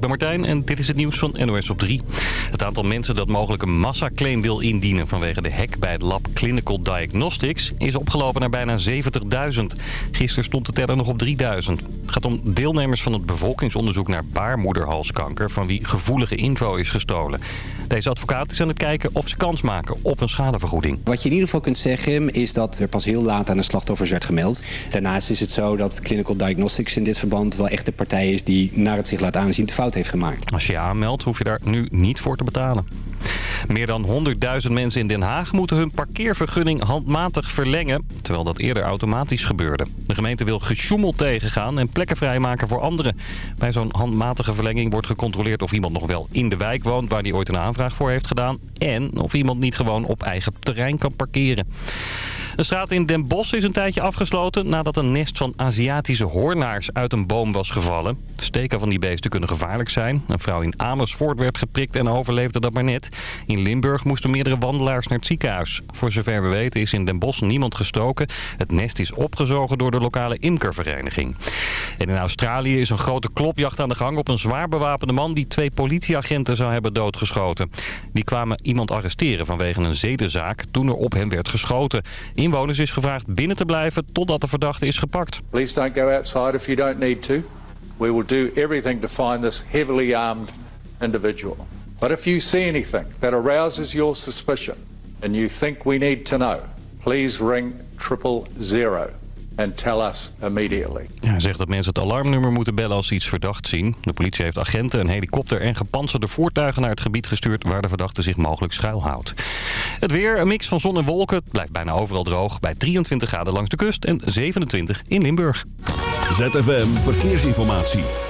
ik ben Martijn en dit is het nieuws van NOS op 3. Het aantal mensen dat mogelijk een massaclaim wil indienen vanwege de hack bij het lab Clinical Diagnostics is opgelopen naar bijna 70.000. Gisteren stond de teller nog op 3.000. Het gaat om deelnemers van het bevolkingsonderzoek naar baarmoederhalskanker van wie gevoelige info is gestolen. Deze advocaat is aan het kijken of ze kans maken op een schadevergoeding. Wat je in ieder geval kunt zeggen is dat er pas heel laat aan de slachtoffers werd gemeld. Daarnaast is het zo dat Clinical Diagnostics in dit verband wel echt de partij is die naar het zich laat aanzien de heeft gemaakt. Als je je aanmeldt hoef je daar nu niet voor te betalen. Meer dan 100.000 mensen in Den Haag moeten hun parkeervergunning handmatig verlengen, terwijl dat eerder automatisch gebeurde. De gemeente wil gesjoemel tegengaan en plekken vrijmaken voor anderen. Bij zo'n handmatige verlenging wordt gecontroleerd of iemand nog wel in de wijk woont waar hij ooit een aanvraag voor heeft gedaan en of iemand niet gewoon op eigen terrein kan parkeren. De straat in Den Bosch is een tijdje afgesloten nadat een nest van Aziatische hoornaars uit een boom was gevallen. Steken van die beesten kunnen gevaarlijk zijn. Een vrouw in Amersfoort werd geprikt en overleefde dat maar net. In Limburg moesten meerdere wandelaars naar het ziekenhuis. Voor zover we weten is in Den Bosch niemand gestoken. Het nest is opgezogen door de lokale imkervereniging. En in Australië is een grote klopjacht aan de gang op een zwaar bewapende man die twee politieagenten zou hebben doodgeschoten. Die kwamen iemand arresteren vanwege een zedenzaak toen er op hem werd geschoten. Inwoners is gevraagd binnen te blijven totdat de verdachte is gepakt. Please don't go outside if you don't need to. We will do everything to find this heavily armed individual. But if you see anything that arouses your suspicion and you think we need to know, please ring triple zero and tell us immediately. Ja, hij zegt dat mensen het alarmnummer moeten bellen als ze iets verdacht zien. De politie heeft agenten, een helikopter en gepantserde voertuigen naar het gebied gestuurd... waar de verdachte zich mogelijk schuilhoudt. Het weer, een mix van zon en wolken. Het blijft bijna overal droog bij 23 graden langs de kust en 27 in Limburg. ZFM Verkeersinformatie.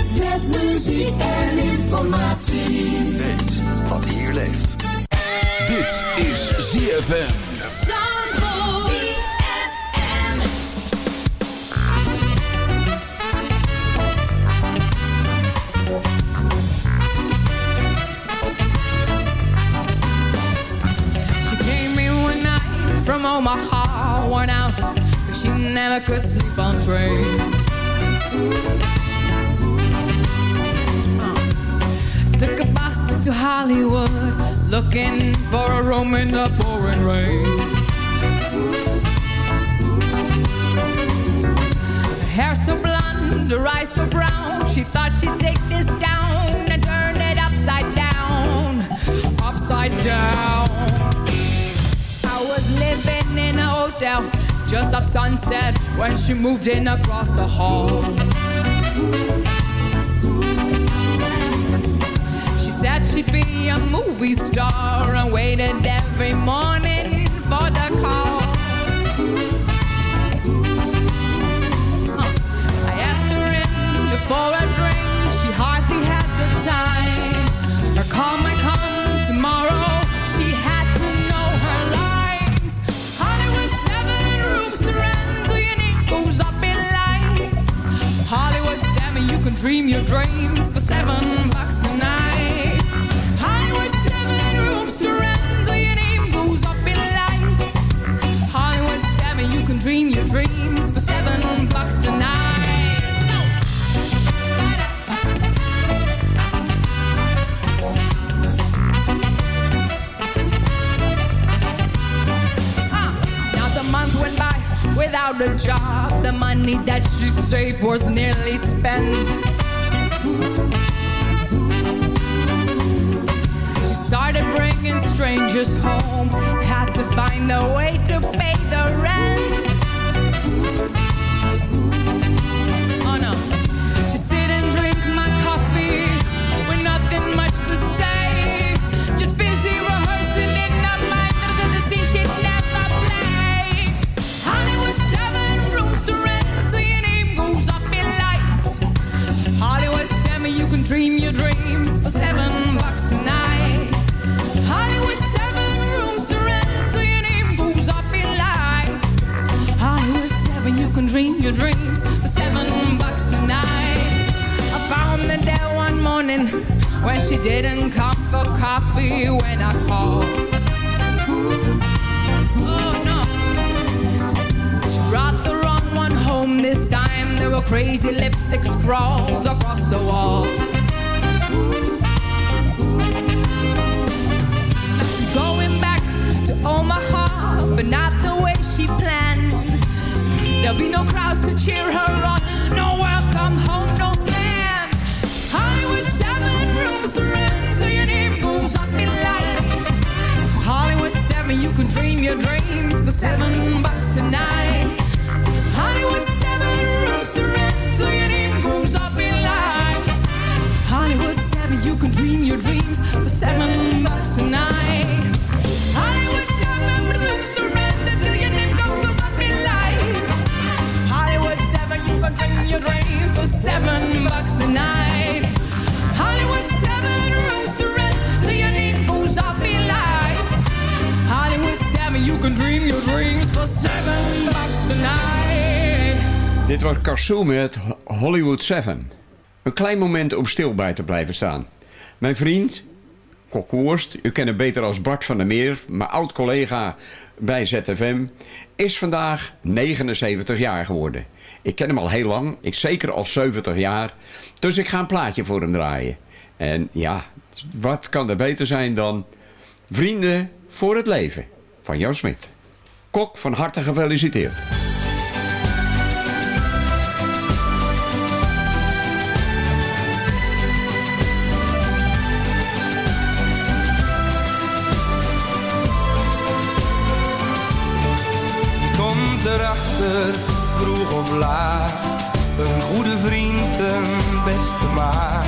met muziek en informatie. Weet wat hier leeft. Dit is ZFM. Zandvoort. ZFM. She came in one night from Omaha, worn out, cause she never could sleep on trains. To Hollywood, looking for a room in the pouring rain. Hair so blonde, her eyes so brown, she thought she'd take this down and turn it upside down, upside down. I was living in a hotel just off sunset when she moved in across the hall. Said she'd be a movie star and waited every morning for the call. I asked her in for a drink, she hardly had the time. Her call might come tomorrow, she had to know her lines. Hollywood, seven rooms to rent, up in lights? Hollywood, seven, you can dream your dreams without a job. The money that she saved was nearly spent. She started bringing strangers home. Had to find a way to pay the rent. Morning when she didn't come for coffee when I called. Oh no. She brought the wrong one home this time. There were crazy lipstick scrawls across the wall. Now she's going back to Omaha, but not the way she planned. There'll be no crowds to cheer her on. No welcome home, can dream your dreams for seven bucks seven. Dit was Cassou met Hollywood 7. Een klein moment om stil bij te blijven staan. Mijn vriend, Kok Worst, u kent hem beter als Bart van der Meer, mijn oud-collega bij ZFM, is vandaag 79 jaar geworden. Ik ken hem al heel lang, ik zeker al 70 jaar, dus ik ga een plaatje voor hem draaien. En ja, wat kan er beter zijn dan Vrienden voor het Leven van Jan Smit. Kok, van harte gefeliciteerd. Je komt erachter, vroeg of laat. Een goede vriend, een beste maat.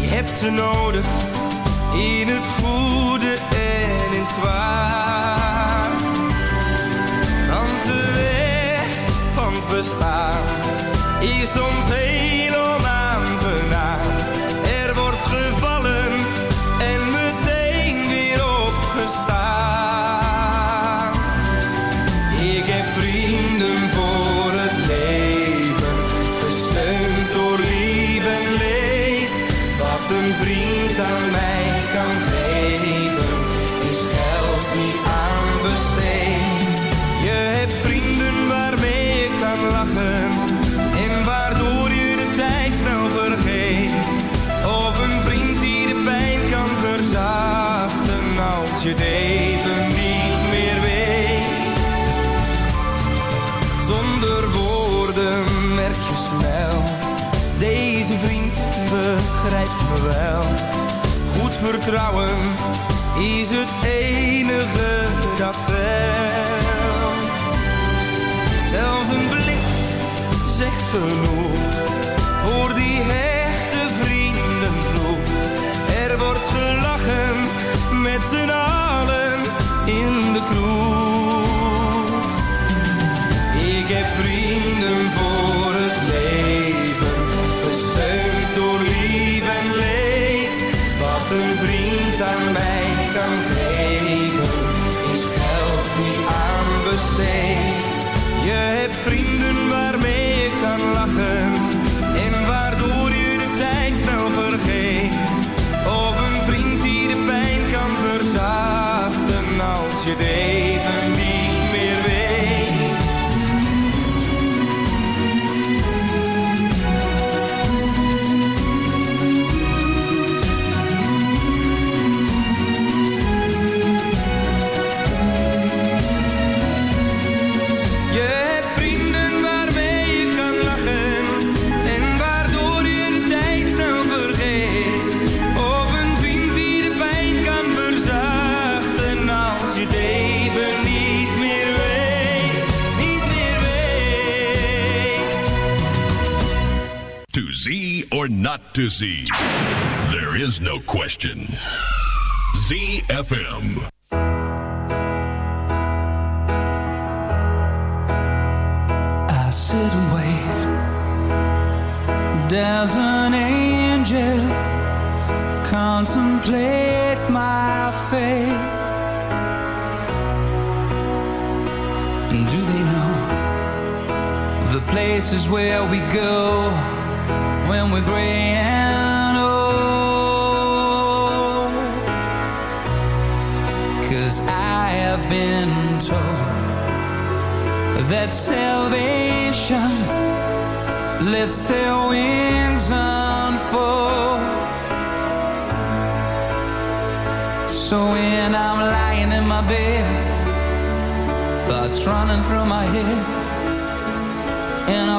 Je hebt ze nodig, in het goede en in het kwaad. Van vertrouwen is het enige dat telt. Zelfs een blik zegt genoeg see. There is no question. ZFM.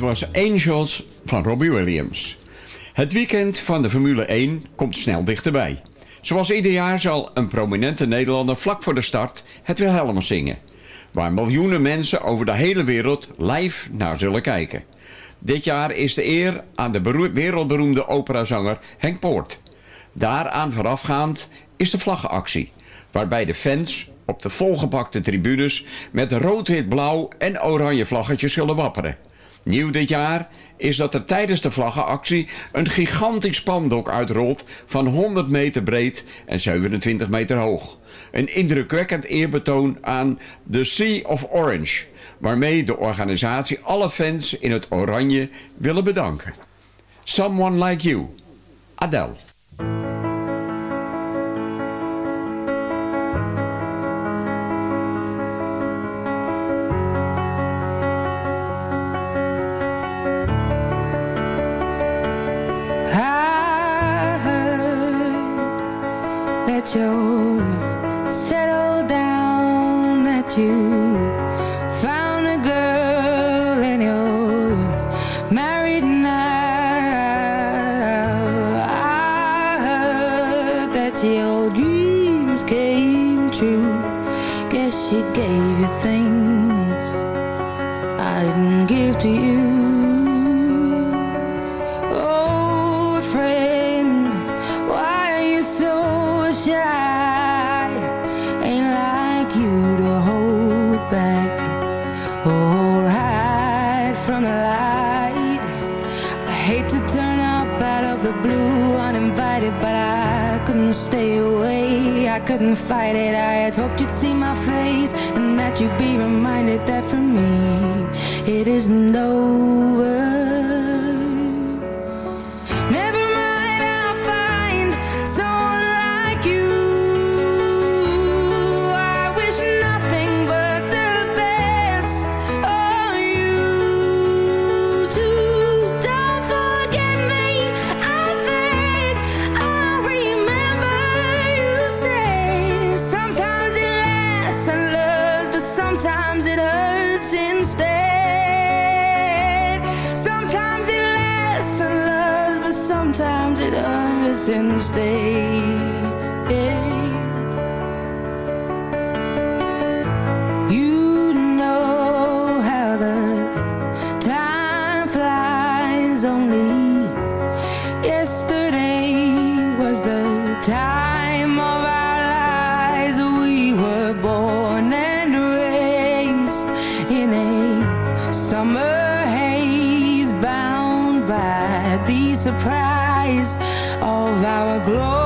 Dit was Angels van Robbie Williams. Het weekend van de Formule 1 komt snel dichterbij. Zoals ieder jaar zal een prominente Nederlander vlak voor de start het Wilhelmus zingen. Waar miljoenen mensen over de hele wereld live naar zullen kijken. Dit jaar is de eer aan de beroe- wereldberoemde operazanger Henk Poort. Daaraan voorafgaand is de vlaggenactie. Waarbij de fans op de volgepakte tribunes met rood, wit, blauw en oranje vlaggetjes zullen wapperen. Nieuw dit jaar is dat er tijdens de vlaggenactie een gigantisch spandoek uitrolt van 100 meter breed en 27 meter hoog. Een indrukwekkend eerbetoon aan The Sea of Orange, waarmee de organisatie alle fans in het oranje willen bedanken. Someone Like You, Adele. glow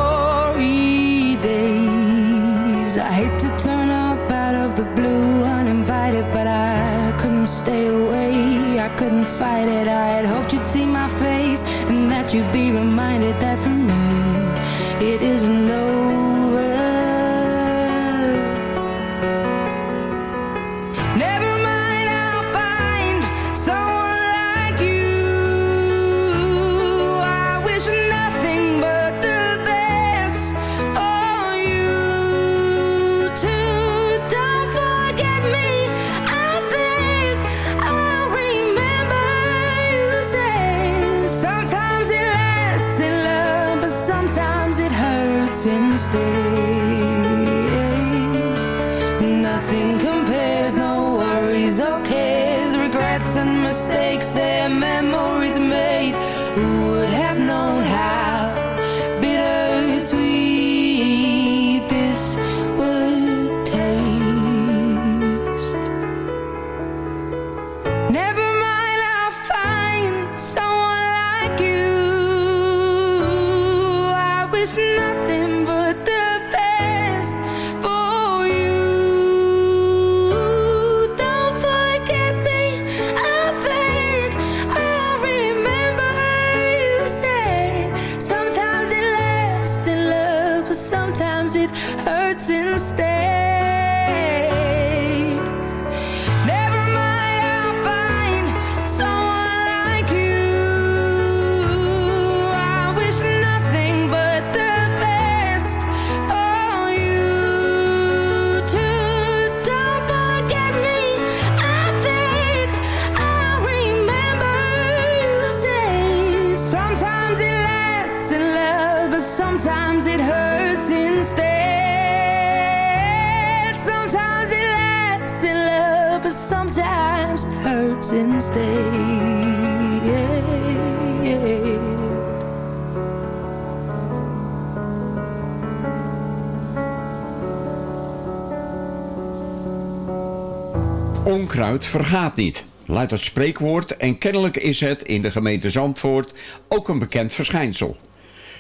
Onkruid vergaat niet. Luidt het spreekwoord en kennelijk is het in de gemeente Zandvoort ook een bekend verschijnsel.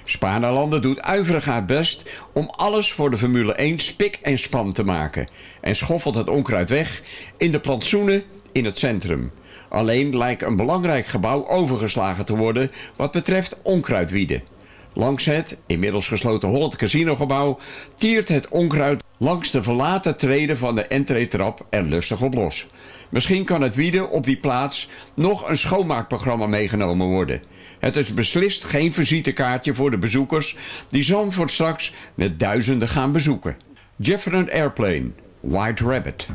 Spaarlanden doet uiverig haar best om alles voor de Formule 1 spik en span te maken. En schoffelt het onkruid weg in de plantsoenen in het centrum. Alleen lijkt een belangrijk gebouw overgeslagen te worden wat betreft onkruidwieden. Langs het, inmiddels gesloten Holland Casinogebouw, tiert het onkruid langs de verlaten treden van de entreetrap er lustig op los. Misschien kan het wieden op die plaats nog een schoonmaakprogramma meegenomen worden. Het is beslist geen visitekaartje voor de bezoekers die Zandvoort straks met duizenden gaan bezoeken. Jefferson Airplane, White Rabbit.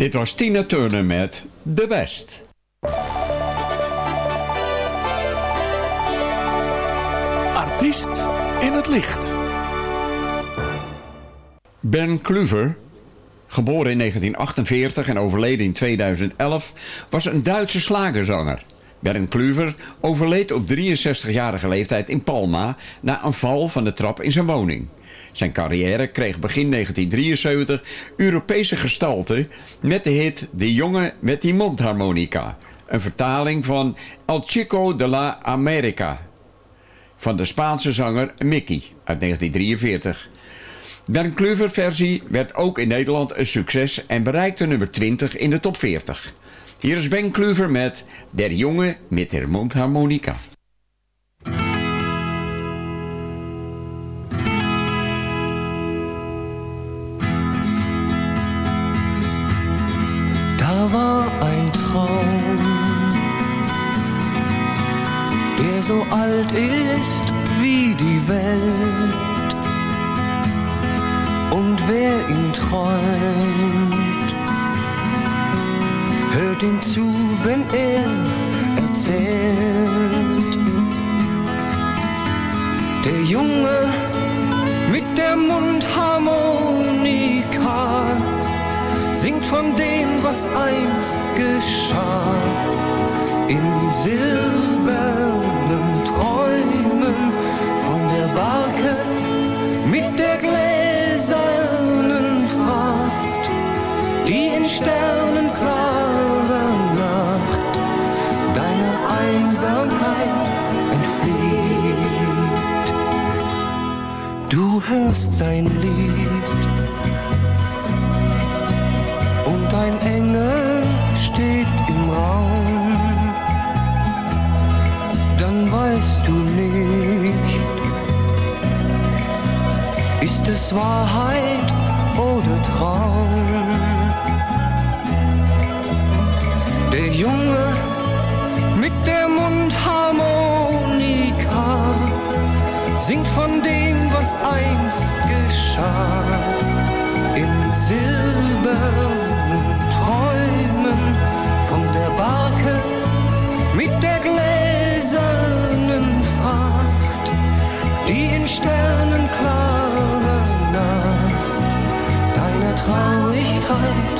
Dit was Tina Turner met The Best. Artiest in het licht. Ben Kluver, geboren in 1948 en overleden in 2011, was een Duitse slagerzanger. Bernd Kluver overleed op 63-jarige leeftijd in Palma na een val van de trap in zijn woning. Zijn carrière kreeg begin 1973 Europese gestalte met de hit De jongen met die mondharmonica. Een vertaling van El Chico de la America van de Spaanse zanger Mickey uit 1943. Bernd Kluver versie werd ook in Nederland een succes en bereikte nummer 20 in de top 40. Hier is Ben Kluver met Der jongen met der mondharmonica. So alt ist wie die Welt. Und wer ihn träumt, hört ihm zu, wenn er erzählt. Der Junge mit der Mundharmonika singt von dem, was einst geschah. In der Barke mit der gläsernen Fracht, die in sternenklarer Nacht deiner Einsamkeit entflieht. Du hörst sein Lied Wahrheit oder Traum. Der Junge mit der Mundharmonika singt von dem, was einst geschah in silbernen Träumen von der Barke mit der gläsernen Fracht, die in sternenklarer my way out.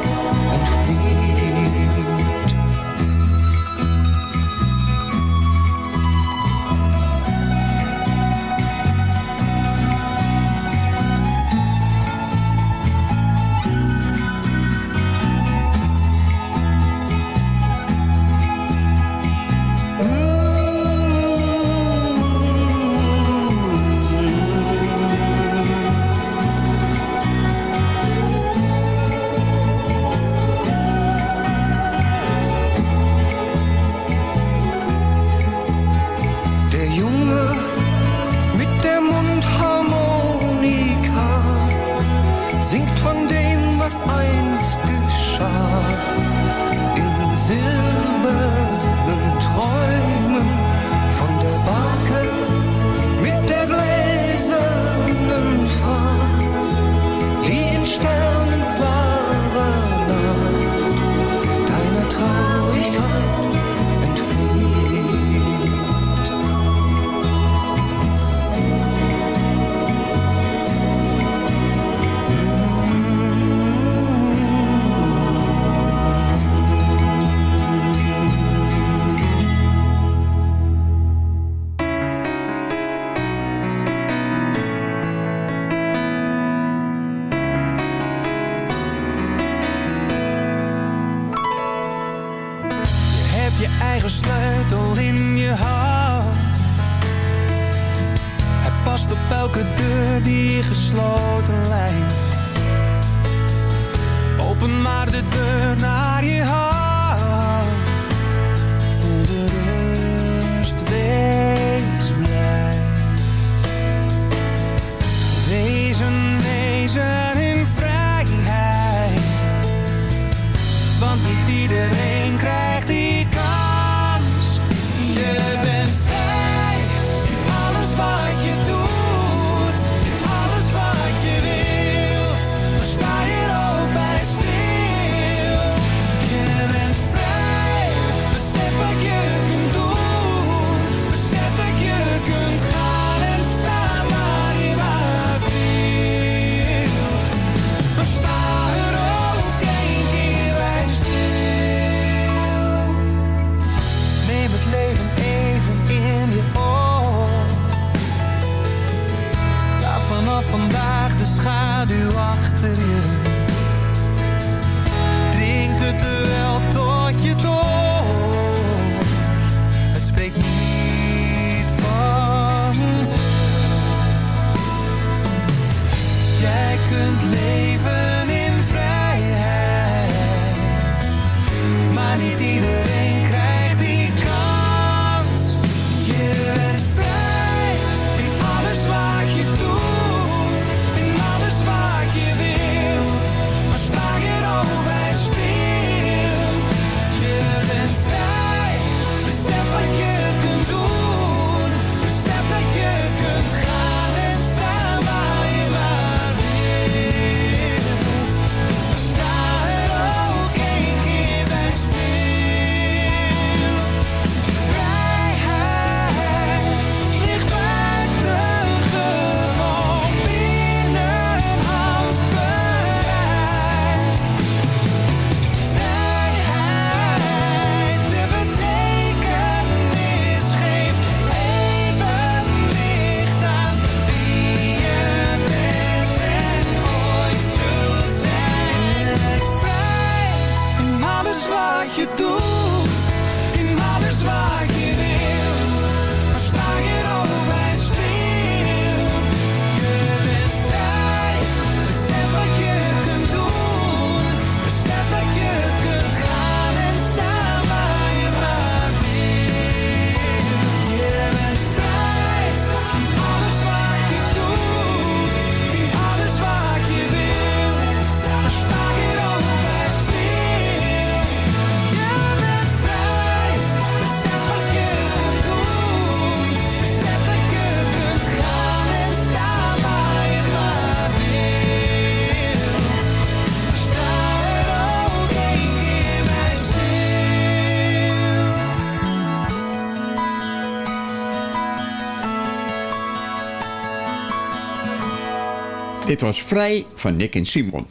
Dit was Vrij van Nick en Simon.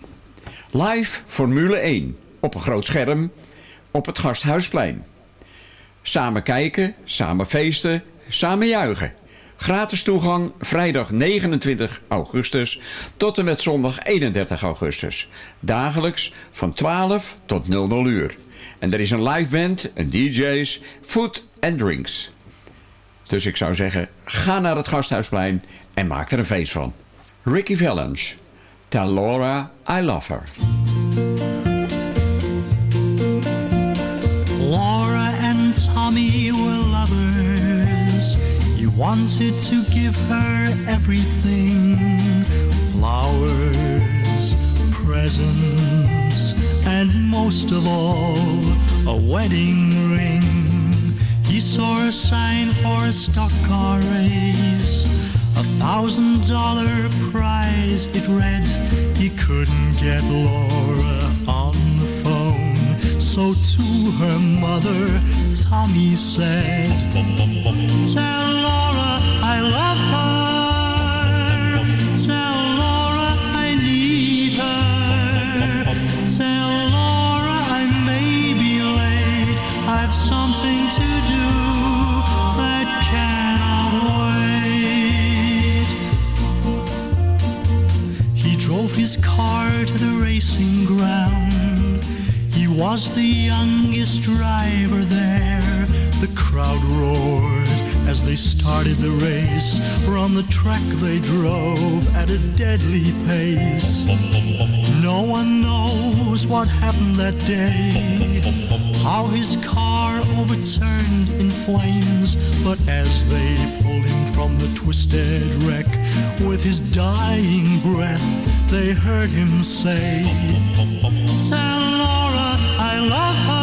Live Formule 1. Op een groot scherm. Op het Gasthuisplein. Samen kijken, samen feesten, samen juichen. Gratis toegang vrijdag 29 augustus tot en met zondag 31 augustus. Dagelijks van 12 tot 00 uur. En er is een live band, een DJ's, food en drinks. Dus ik zou zeggen, ga naar het Gasthuisplein en maak er een feest van. Ricky Valens. Tell Laura I love her. Laura and Tommy were lovers. He wanted to give her everything flowers, presents, and most of all, a wedding ring. He saw a sign for a stock car race. A thousand dollar prize, it read. He couldn't get Laura on the phone. So to her mother, Tommy said, Tell Laura I love her. Racing ground. He was the youngest driver there. The crowd roared as they started the race. From the track they drove at a deadly pace. No one knows what happened that day. How his car overturned in flames. But as they pulled him from the twisted wreck, with his dying breath, they heard him say, Tell Laura I love her.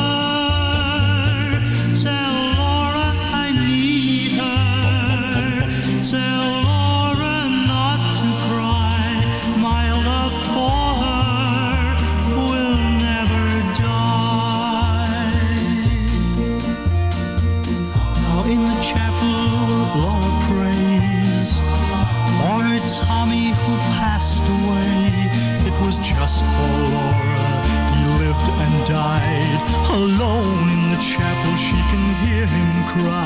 cry.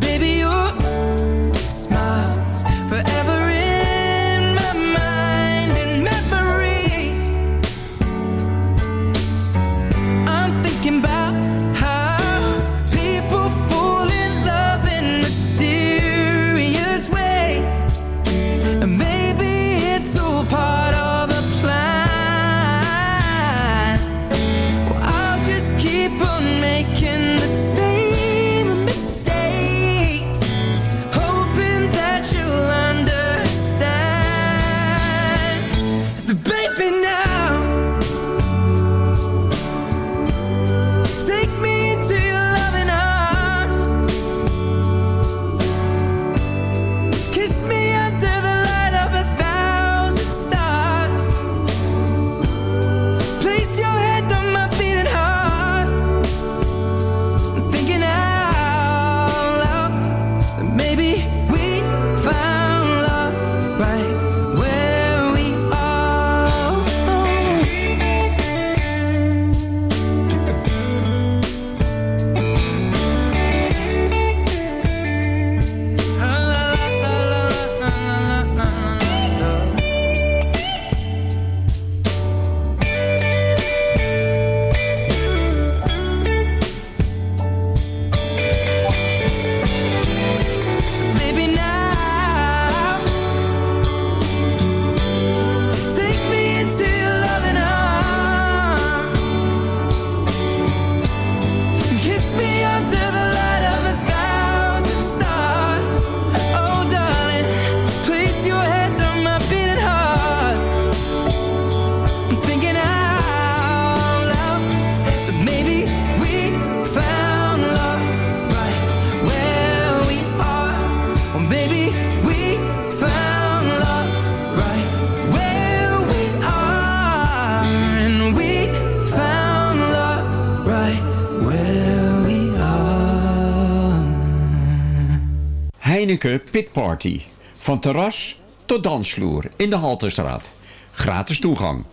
baby Pitparty Pit Party. Van terras tot dansvloer in de Halterstraat. Gratis toegang.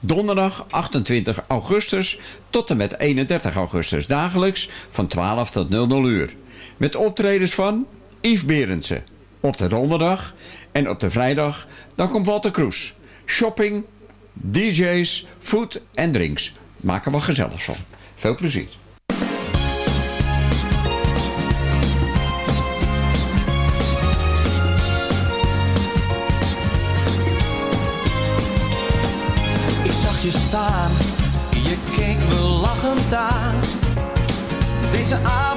Donderdag 28 augustus tot en met 31 augustus dagelijks van 12 tot 00 uur. Met optredens van Yves Berendsen. Op de donderdag en op de vrijdag dan komt Walter Kroes. Shopping, DJ's, food en drinks. Maak er wat gezellig van. Veel plezier. Je keek me lachend aan. Deze avond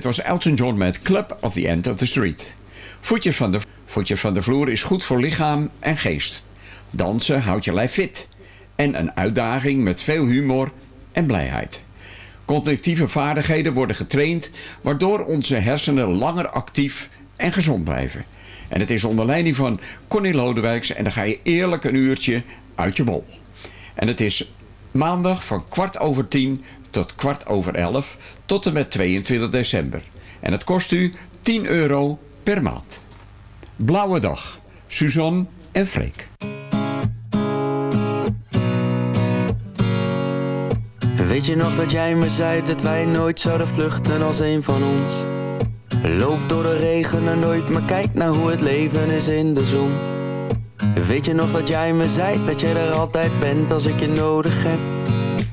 Dit was Elton John met Club of the End of the Street. Voetjes van de, voetjes van de vloer is goed voor lichaam en geest. Dansen houdt je lijf fit. En een uitdaging met veel humor en blijheid. Cognitieve vaardigheden worden getraind... waardoor onze hersenen langer actief en gezond blijven. En het is onder leiding van Connie Lodewijks... en dan ga je eerlijk een uurtje uit je bol. En het is maandag van kwart over tien tot kwart over elf... tot en met 22 december. En het kost u 10 euro per maand. Blauwe dag. Suzanne en Freek. Weet je nog dat jij me zei dat wij nooit zouden vluchten als een van ons? Loop door de regen en nooit, maar kijk naar hoe het leven is in de zon. Weet je nog dat jij me zei dat je er altijd bent als ik je nodig heb?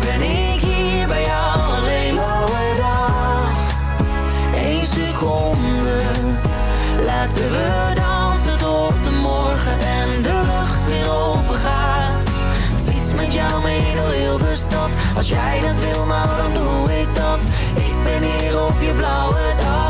ben ik hier bij jou alleen. Blauwe dag, één seconde, laten we dansen tot de morgen en de lucht weer open gaat. Fiets met jou mee door heel de stad. Als jij dat wil, nou dan doe ik dat. Ik ben hier op je blauwe dag.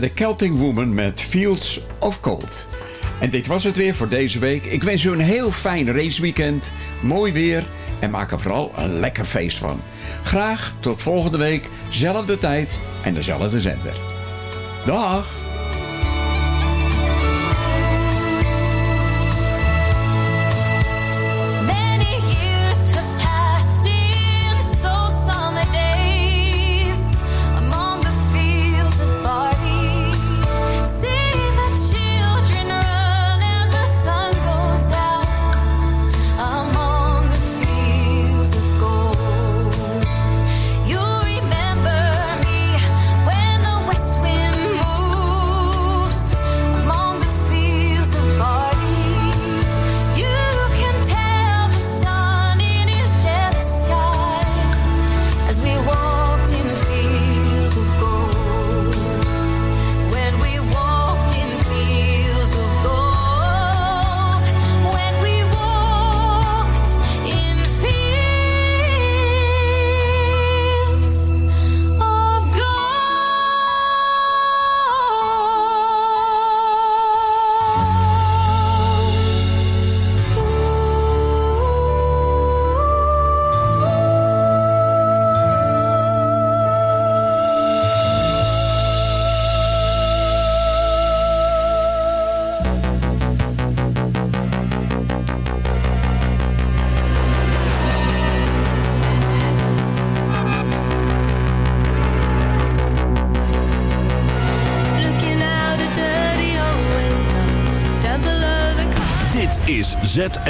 De Celtic Woman met Fields of Gold. En dit was het weer voor deze week. Ik wens u een heel fijn raceweekend, mooi weer en maak er vooral een lekker feest van. Graag tot volgende week, zelfde tijd en dezelfde zender. Dag!